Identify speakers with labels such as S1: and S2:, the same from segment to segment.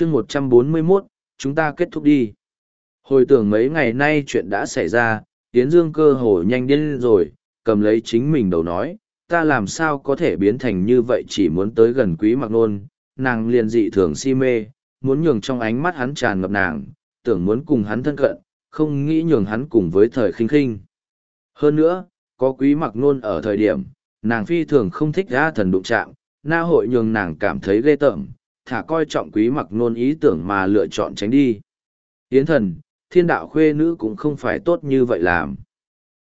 S1: chương một trăm bốn mươi 141, chúng ta kết thúc đi. Hồi tưởng mấy ngày nay chuyện đã xảy ra, tiến Dương cơ hồ nhanh điên rồi, cầm lấy chính mình đầu nói, ta làm sao có thể biến thành như vậy chỉ muốn tới gần quý mặc nôn, nàng liền dị thường si mê, muốn nhường trong ánh mắt hắn tràn ngập nàng, tưởng muốn cùng hắn thân cận, không nghĩ nhường hắn cùng với thời khinh khinh. Hơn nữa, có quý mặc nôn ở thời điểm, nàng phi thường không thích ra thần đụng chạm, na hội nhường nàng cảm thấy ghê tởm, thả coi trọng quý mặc nôn ý tưởng mà lựa chọn tránh đi. Yến thần, thiên đạo khuê nữ cũng không phải tốt như vậy làm.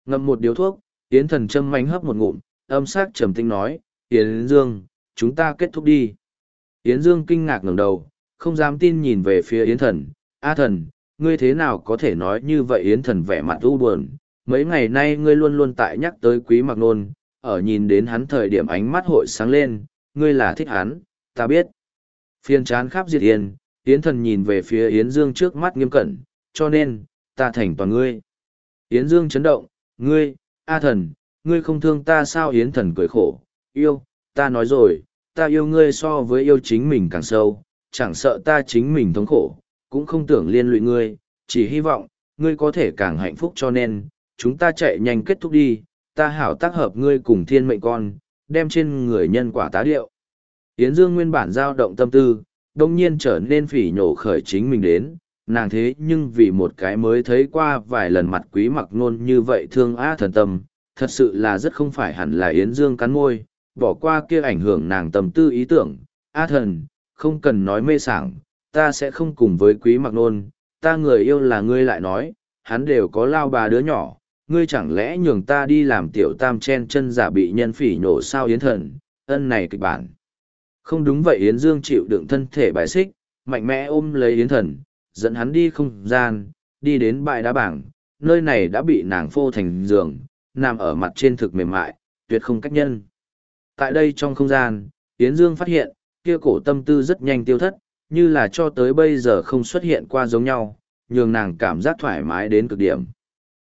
S1: Ngậm một điếu thuốc, Yến thần châm mánh hấp một ngụm, âm sắc trầm tinh nói, Yến Dương, chúng ta kết thúc đi. Yến Dương kinh ngạc ngẩng đầu, không dám tin nhìn về phía Yến thần, A thần, ngươi thế nào có thể nói như vậy Yến thần vẻ mặt u buồn. Mấy ngày nay ngươi luôn luôn tại nhắc tới quý mặc nôn, ở nhìn đến hắn thời điểm ánh mắt hội sáng lên, ngươi là thích hắn, ta biết. Phiên chán khắp diệt yên, Yến thần nhìn về phía Yến Dương trước mắt nghiêm cẩn, cho nên, ta thành toàn ngươi. Yến Dương chấn động, ngươi, A thần, ngươi không thương ta sao Yến thần cười khổ, yêu, ta nói rồi, ta yêu ngươi so với yêu chính mình càng sâu, chẳng sợ ta chính mình thống khổ, cũng không tưởng liên lụy ngươi, chỉ hy vọng, ngươi có thể càng hạnh phúc cho nên, chúng ta chạy nhanh kết thúc đi, ta hảo tác hợp ngươi cùng thiên mệnh con, đem trên người nhân quả tá điệu. Yến Dương nguyên bản giao động tâm tư, đông nhiên trở nên phỉ nhổ khởi chính mình đến, nàng thế nhưng vì một cái mới thấy qua vài lần mặt quý mặc nôn như vậy thương á thần tâm, thật sự là rất không phải hẳn là Yến Dương cắn môi, bỏ qua kia ảnh hưởng nàng tâm tư ý tưởng, A thần, không cần nói mê sảng, ta sẽ không cùng với quý mặc nôn, ta người yêu là ngươi lại nói, hắn đều có lao bà đứa nhỏ, ngươi chẳng lẽ nhường ta đi làm tiểu tam chen chân giả bị nhân phỉ nhổ sao yến thần, ân này kịch bản. Không đúng vậy Yến Dương chịu đựng thân thể bài xích, mạnh mẽ ôm lấy Yến thần, dẫn hắn đi không gian, đi đến bãi đá bảng, nơi này đã bị nàng phô thành giường, nằm ở mặt trên thực mềm mại, tuyệt không cách nhân. Tại đây trong không gian, Yến Dương phát hiện, kia cổ tâm tư rất nhanh tiêu thất, như là cho tới bây giờ không xuất hiện qua giống nhau, nhường nàng cảm giác thoải mái đến cực điểm.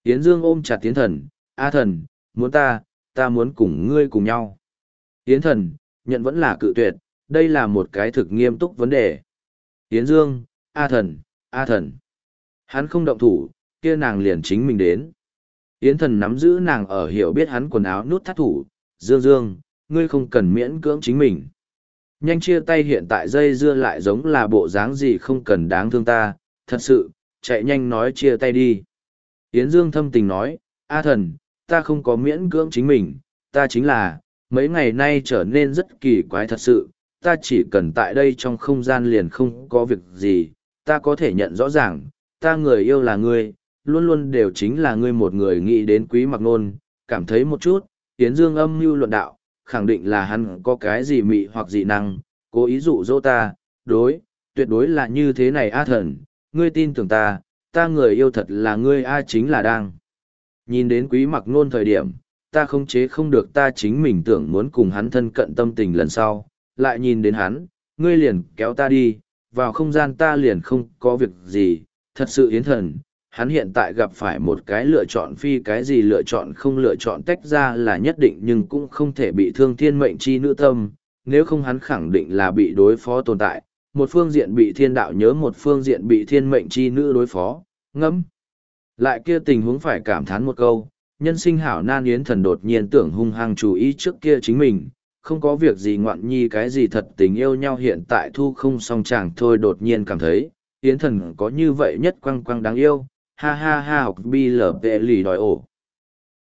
S1: Yến Dương ôm chặt Yến thần, A thần, muốn ta, ta muốn cùng ngươi cùng nhau. Yến thần, nhận vẫn là cự tuyệt, đây là một cái thực nghiêm túc vấn đề. Yến Dương, A thần, A thần. Hắn không động thủ, kia nàng liền chính mình đến. Yến thần nắm giữ nàng ở hiểu biết hắn quần áo nút thắt thủ, Dương Dương, ngươi không cần miễn cưỡng chính mình. Nhanh chia tay hiện tại dây dưa lại giống là bộ dáng gì không cần đáng thương ta, thật sự, chạy nhanh nói chia tay đi. Yến Dương thâm tình nói, A thần, ta không có miễn cưỡng chính mình, ta chính là, mấy ngày nay trở nên rất kỳ quái thật sự, ta chỉ cần tại đây trong không gian liền không có việc gì, ta có thể nhận rõ ràng, ta người yêu là ngươi, luôn luôn đều chính là ngươi một người nghĩ đến quý mặc nôn, cảm thấy một chút, Yến Dương âm mưu luận đạo, khẳng định là hắn có cái gì mị hoặc dị năng, cố ý dụ dỗ ta, đối, tuyệt đối là như thế này A thần, ngươi tin tưởng ta, ta người yêu thật là ngươi A chính là đang. Nhìn đến quý mặc nôn thời điểm, ta không chế không được ta chính mình tưởng muốn cùng hắn thân cận tâm tình lần sau, lại nhìn đến hắn, ngươi liền kéo ta đi, vào không gian ta liền không có việc gì, thật sự yến thần, hắn hiện tại gặp phải một cái lựa chọn phi cái gì lựa chọn không lựa chọn tách ra là nhất định nhưng cũng không thể bị thương thiên mệnh chi nữ tâm, nếu không hắn khẳng định là bị đối phó tồn tại, một phương diện bị thiên đạo nhớ một phương diện bị thiên mệnh chi nữ đối phó, ngẫm. Lại kia tình huống phải cảm thán một câu, nhân sinh hảo nan yến thần đột nhiên tưởng hung hăng chú ý trước kia chính mình, không có việc gì ngoạn nhi cái gì thật tình yêu nhau hiện tại thu không song chàng thôi đột nhiên cảm thấy, yến thần có như vậy nhất quăng quăng đáng yêu, ha ha ha học bi lở vệ lì đòi ổ.